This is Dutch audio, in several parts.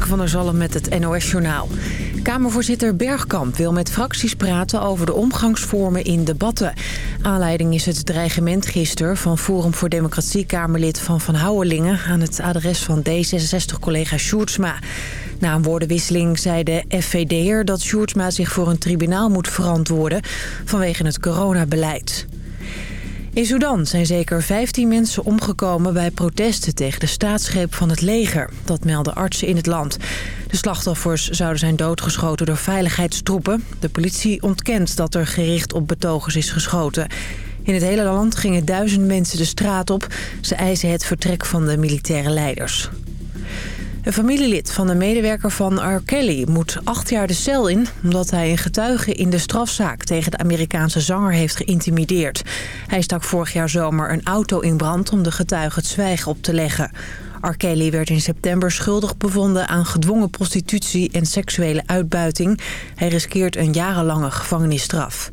Van der Zalm met het NOS-journaal. Kamervoorzitter Bergkamp wil met fracties praten over de omgangsvormen in debatten. Aanleiding is het dreigement gisteren van Forum voor Democratie-Kamerlid van Van Houwelingen... aan het adres van D66-collega Sjoerdsma. Na een woordenwisseling zei de FVD'er dat Sjoerdsma zich voor een tribunaal moet verantwoorden... vanwege het coronabeleid. In Sudan zijn zeker 15 mensen omgekomen bij protesten tegen de staatsgreep van het leger. Dat melden artsen in het land. De slachtoffers zouden zijn doodgeschoten door veiligheidstroepen. De politie ontkent dat er gericht op betogers is geschoten. In het hele land gingen duizend mensen de straat op. Ze eisen het vertrek van de militaire leiders. Een familielid van een medewerker van R. Kelly moet acht jaar de cel in... omdat hij een getuige in de strafzaak tegen de Amerikaanse zanger heeft geïntimideerd. Hij stak vorig jaar zomer een auto in brand om de getuige het zwijgen op te leggen. R. Kelly werd in september schuldig bevonden aan gedwongen prostitutie en seksuele uitbuiting. Hij riskeert een jarenlange gevangenisstraf.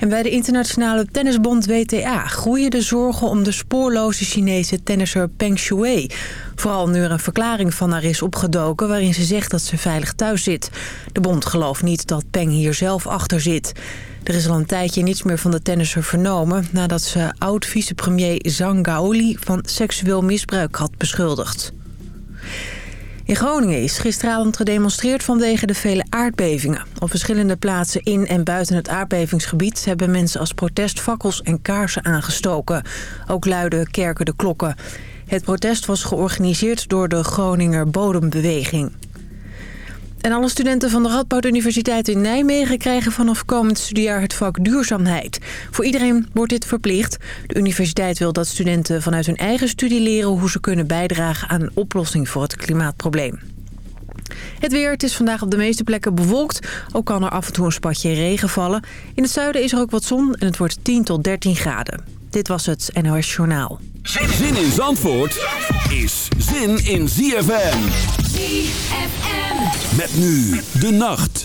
En bij de internationale tennisbond WTA groeien de zorgen om de spoorloze Chinese tennisser Peng Shuai. Vooral nu er een verklaring van haar is opgedoken waarin ze zegt dat ze veilig thuis zit. De bond gelooft niet dat Peng hier zelf achter zit. Er is al een tijdje niets meer van de tennisser vernomen... nadat ze oud-vicepremier Zhang Gaoli van seksueel misbruik had beschuldigd. In Groningen is gisteravond gedemonstreerd vanwege de vele aardbevingen. Op verschillende plaatsen in en buiten het aardbevingsgebied... hebben mensen als protest fakkels en kaarsen aangestoken. Ook luiden kerken de klokken. Het protest was georganiseerd door de Groninger Bodembeweging. En alle studenten van de Radboud Universiteit in Nijmegen krijgen vanaf komend studiejaar het vak duurzaamheid. Voor iedereen wordt dit verplicht. De universiteit wil dat studenten vanuit hun eigen studie leren hoe ze kunnen bijdragen aan een oplossing voor het klimaatprobleem. Het weer, het is vandaag op de meeste plekken bewolkt. Ook kan er af en toe een spatje regen vallen. In het zuiden is er ook wat zon en het wordt 10 tot 13 graden. Dit was het NOS Journaal. Zin in Zandvoort is zin in ZFM. Met nu de nacht.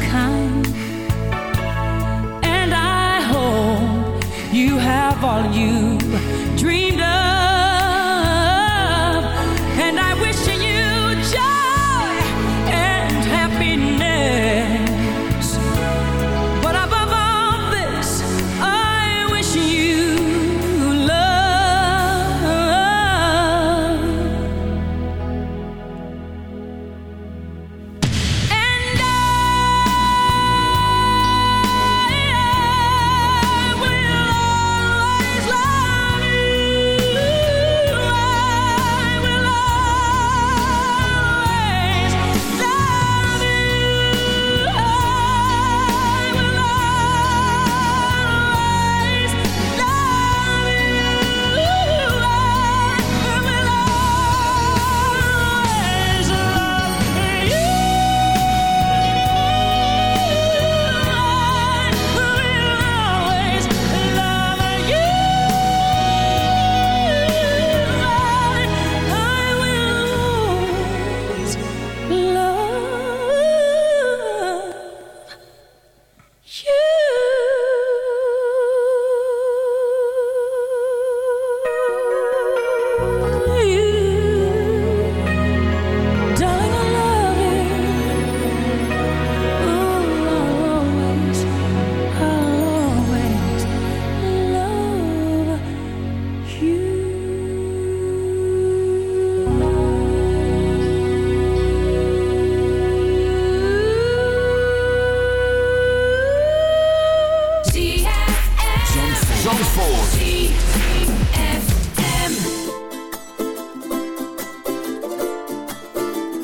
kind. And I hope you have all you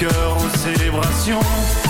Cœur aux célébrations.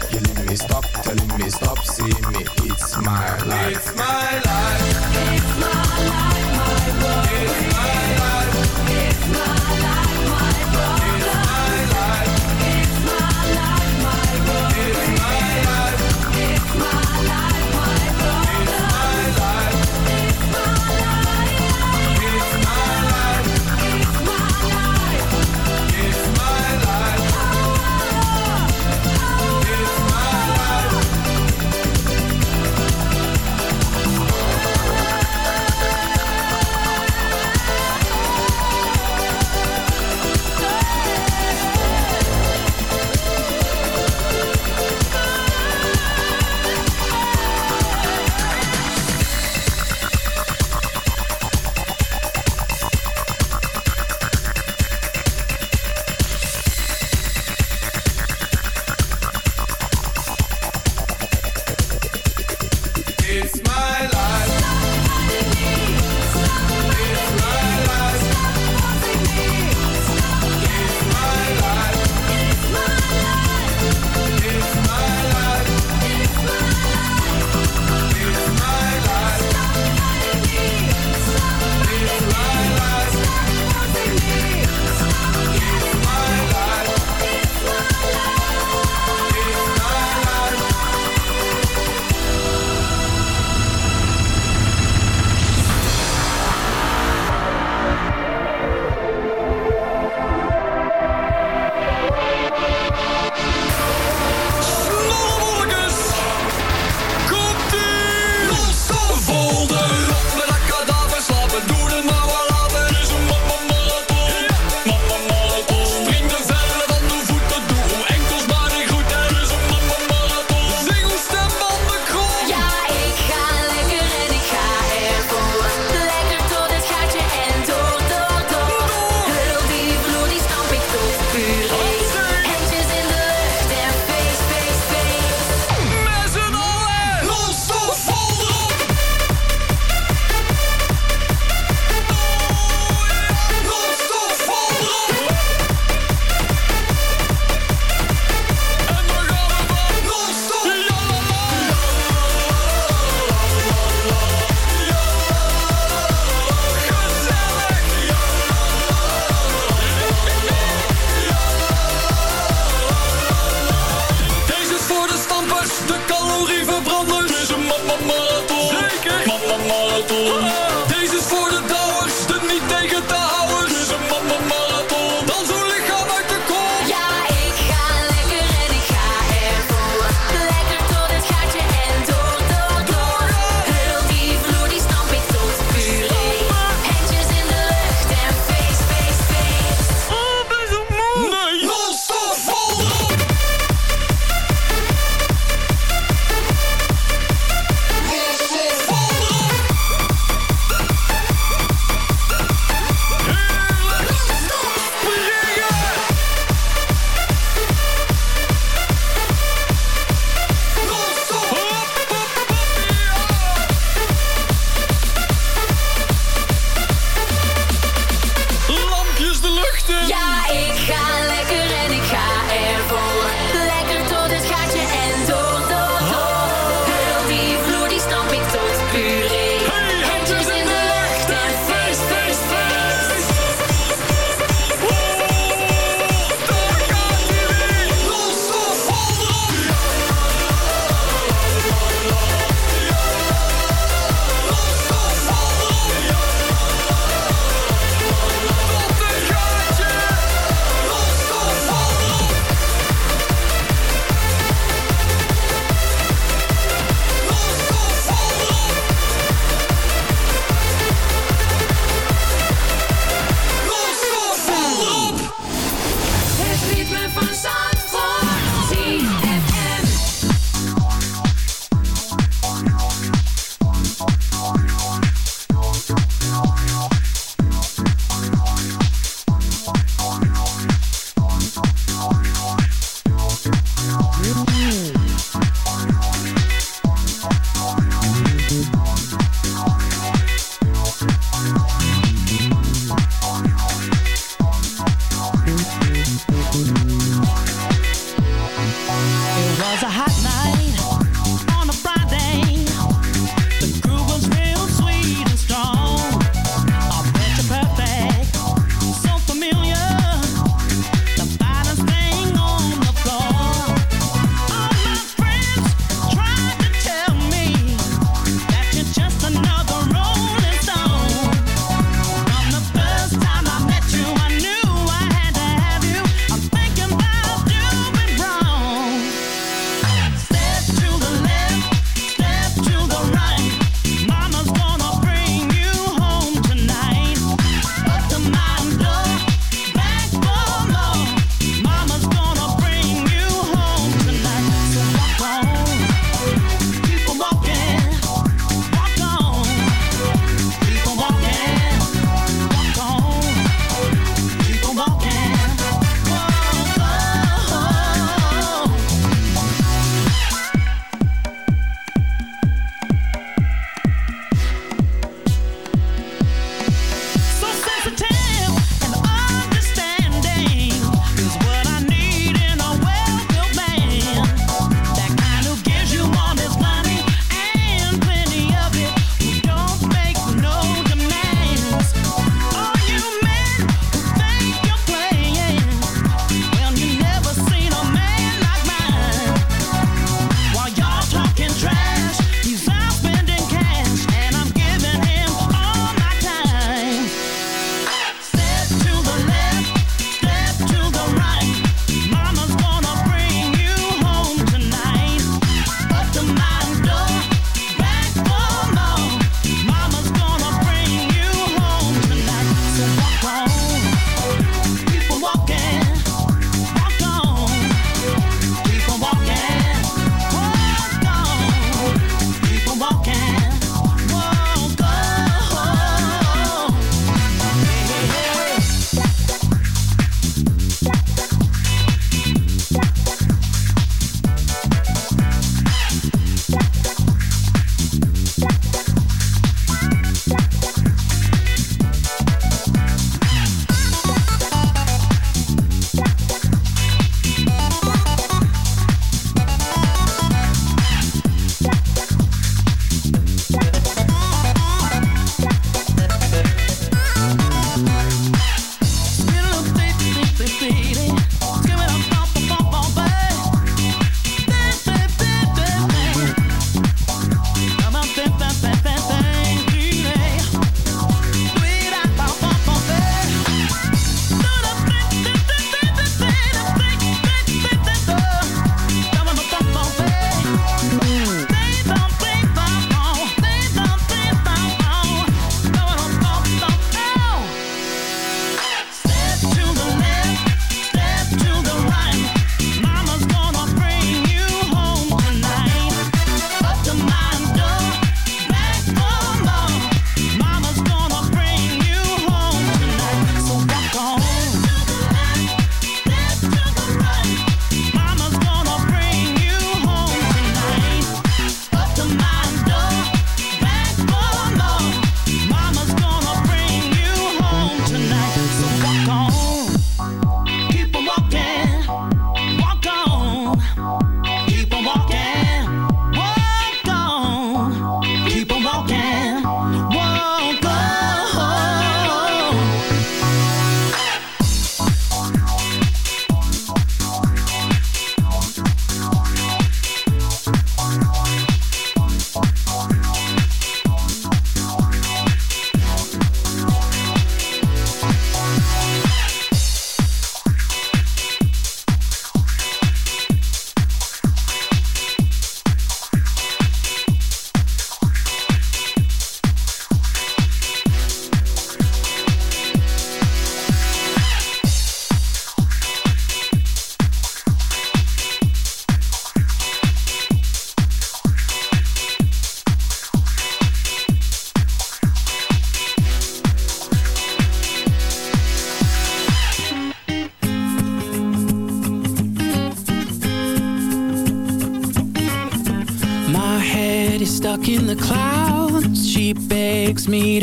Killing me, stop telling me, stop seeing me. It's my life. It's my life. It's my life. It's my life. It's my life.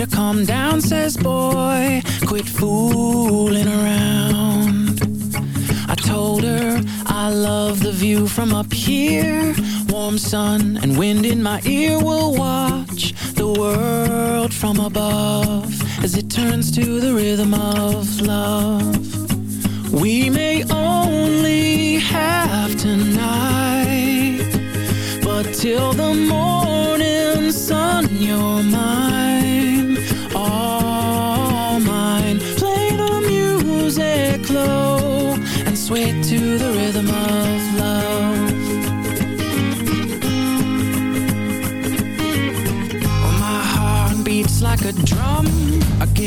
to calm down, says boy. Quit fooling around. I told her I love the view from up here. Warm sun and wind in my ear will watch the world from above as it turns to the rhythm of love. We may only have tonight, but till the morning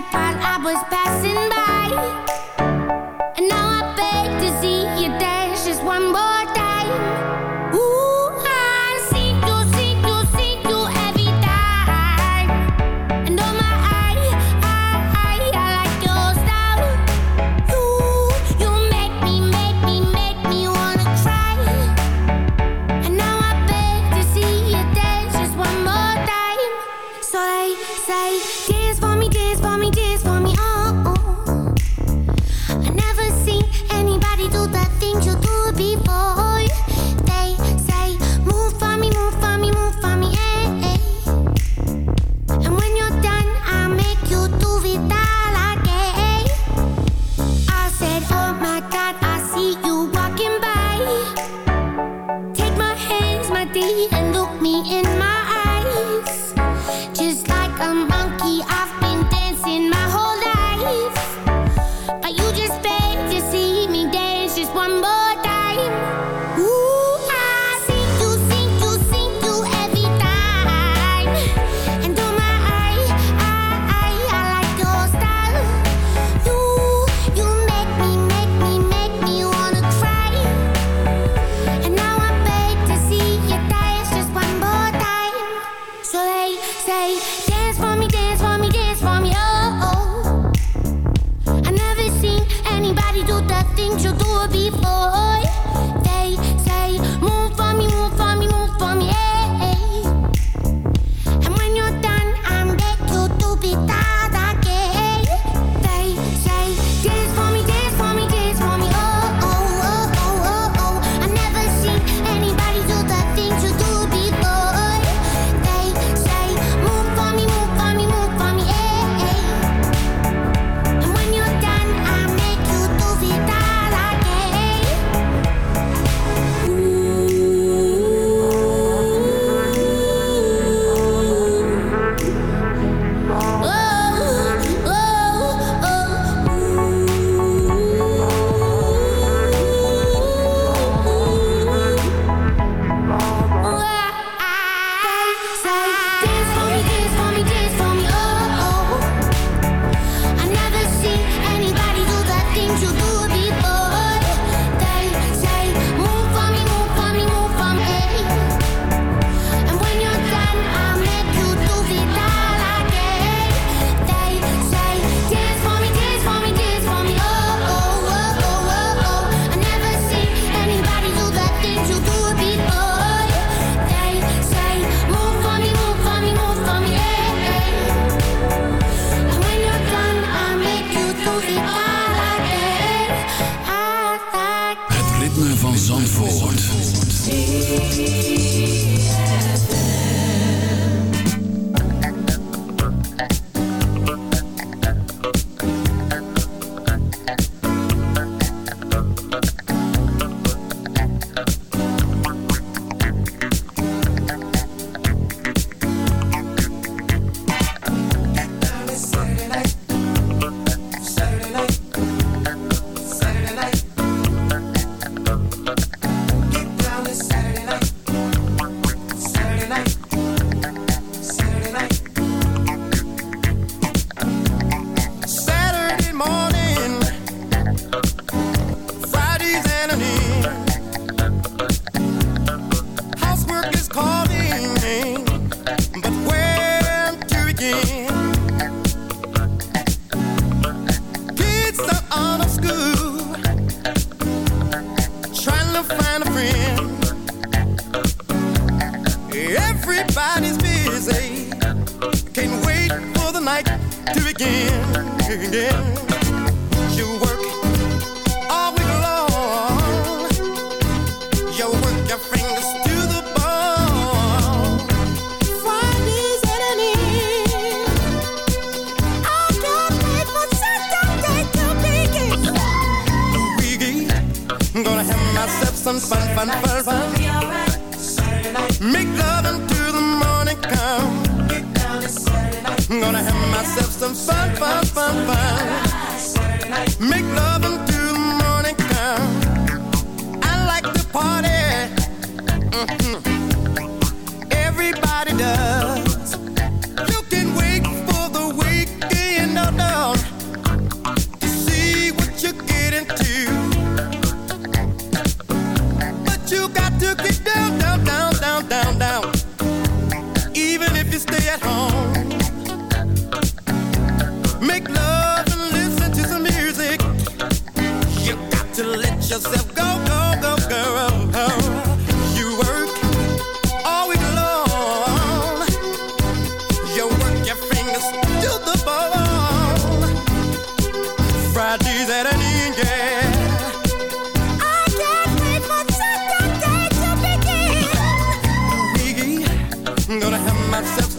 step on, I was passing.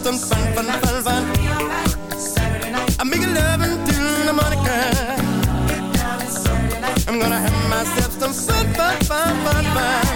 some fun, fun, fun, fun. I make love until the morning I'm gonna have myself some fun, fun, fun, fun, fun.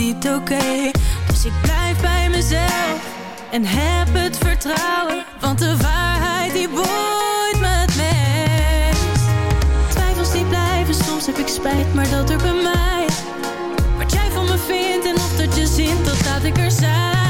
niet. Dus ik blijf bij mezelf En heb het vertrouwen Want de waarheid die boeit me het meest. Twijfels die blijven, soms heb ik spijt Maar dat er bij mij. Wat jij van me vindt en of dat je zin Totdat ik er zijn.